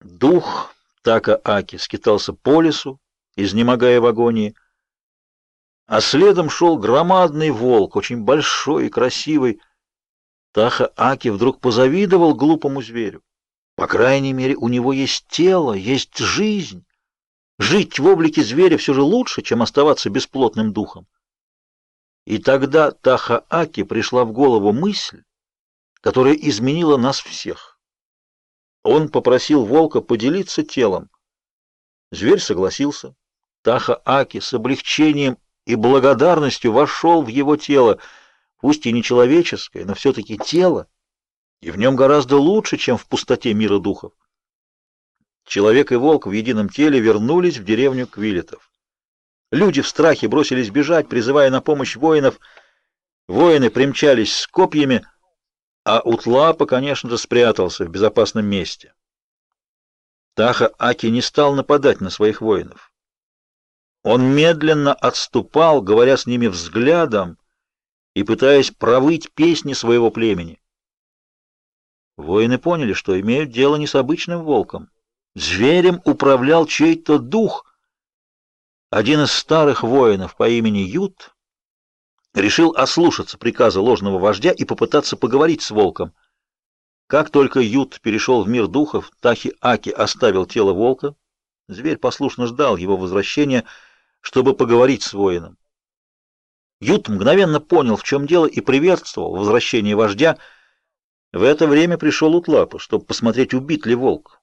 Дух Така-Аки скитался по лесу, изнемогая в агонии, а следом шел громадный волк, очень большой и красивый. Таха-Аки вдруг позавидовал глупому зверю. По крайней мере, у него есть тело, есть жизнь. Жить в облике зверя все же лучше, чем оставаться бесплотным духом. И тогда Таха-Аки пришла в голову мысль, которая изменила нас всех. Он попросил волка поделиться телом. Зверь согласился. Таха-Аки с облегчением и благодарностью вошел в его тело, пусть и не человеческое, но все-таки тело, и в нем гораздо лучше, чем в пустоте мира духов. Человек и волк в едином теле вернулись в деревню Квилетов. Люди в страхе бросились бежать, призывая на помощь воинов. Воины примчались с копьями, а Утлапа, конечно же, спрятался в безопасном месте. Таха Аки не стал нападать на своих воинов. Он медленно отступал, говоря с ними взглядом и пытаясь провыть песни своего племени. Воины поняли, что имеют дело не с обычным волком. Зверем управлял чей-то дух. Один из старых воинов по имени Ют решил ослушаться приказа ложного вождя и попытаться поговорить с волком. Как только Ют перешел в мир духов, Тахи-Аки оставил тело волка. Зверь послушно ждал его возвращения, чтобы поговорить с воином. Ют мгновенно понял, в чем дело, и приветствовал возвращение вождя. В это время пришел Утлапа, чтобы посмотреть, убит ли волк.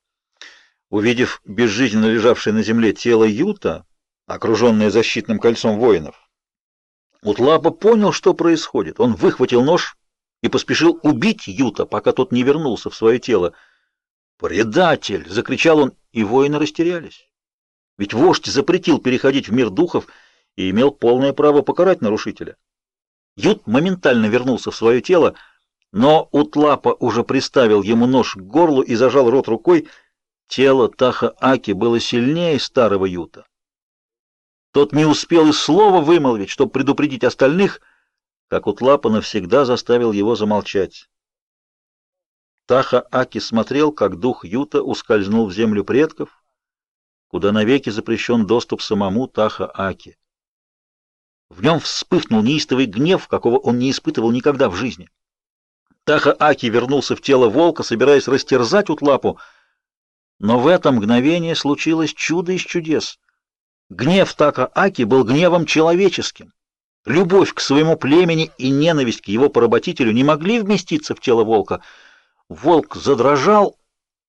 Увидев безжизненно лежавшее на земле тело Юта, окруженное защитным кольцом воинов, Утлапа понял, что происходит. Он выхватил нож и поспешил убить Юта, пока тот не вернулся в свое тело. «Предатель!» — закричал он, и воины растерялись. Ведь вождь запретил переходить в мир духов и имел полное право покарать нарушителя. Ют моментально вернулся в свое тело, но Утлапа уже приставил ему нож к горлу и зажал рот рукой, Тело Таха-Аки было сильнее старого Юта. Тот не успел и слова вымолвить, чтобы предупредить остальных, как Утлапа навсегда заставил его замолчать. Таха-Аки смотрел, как дух Юта ускользнул в землю предков, куда навеки запрещен доступ самому Таха-Аки. В нем вспыхнул неистовый гнев, какого он не испытывал никогда в жизни. Таха-Аки вернулся в тело волка, собираясь растерзать Утлапу, но в это мгновение случилось чудо из чудес. Гнев Така-Аки был гневом человеческим. Любовь к своему племени и ненависть к его поработителю не могли вместиться в тело волка. Волк задрожал,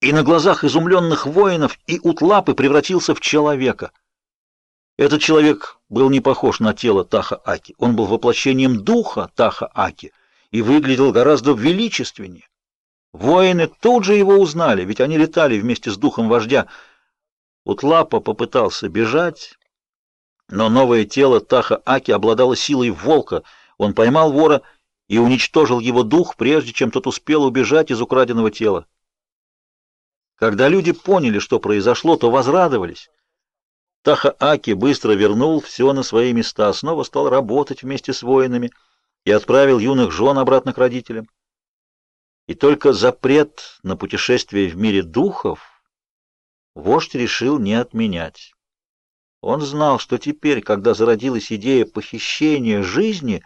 и на глазах изумленных воинов и утлапы превратился в человека. Этот человек был не похож на тело Таха-Аки. Он был воплощением духа Таха-Аки и выглядел гораздо величественнее. Воины тут же его узнали, ведь они летали вместе с духом вождя. Утлапа попытался бежать, но новое тело Таха-Аки обладало силой волка. Он поймал вора и уничтожил его дух, прежде чем тот успел убежать из украденного тела. Когда люди поняли, что произошло, то возрадовались. Таха-Аки быстро вернул все на свои места, снова стал работать вместе с воинами и отправил юных жен обратно к родителям. И только запрет на путешествие в мире духов вождь решил не отменять. Он знал, что теперь, когда зародилась идея похищения жизни,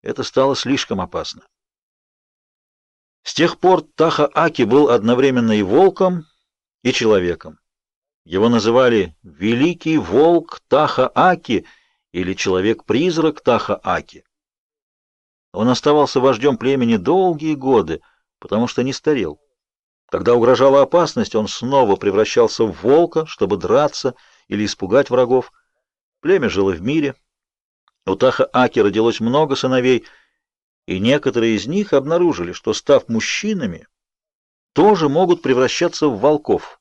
это стало слишком опасно. С тех пор Таха-Аки был одновременно и волком, и человеком. Его называли «Великий волк Таха-Аки» или «Человек-призрак Таха-Аки». Он оставался вождем племени долгие годы, потому что не старел. Когда угрожала опасность, он снова превращался в волка, чтобы драться или испугать врагов. Племя жило в мире. У Таха-Аки родилось много сыновей, и некоторые из них обнаружили, что, став мужчинами, тоже могут превращаться в волков.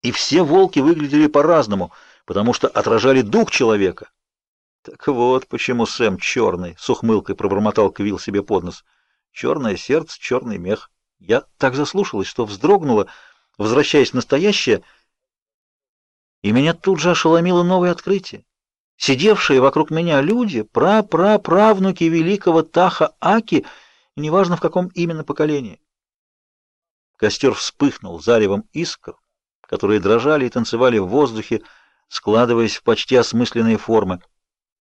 И все волки выглядели по-разному, потому что отражали дух человека. Так вот, почему Сэм черный, с ухмылкой пробормотал Квилл себе под нос. Черное сердце, черный мех. Я так заслушалась, что вздрогнула, возвращаясь в настоящее, и меня тут же ошеломило новое открытие. Сидевшие вокруг меня люди, пра-пра-правнуки великого Таха-Аки, неважно в каком именно поколении. Костер вспыхнул заревом искр, которые дрожали и танцевали в воздухе, складываясь в почти осмысленные формы.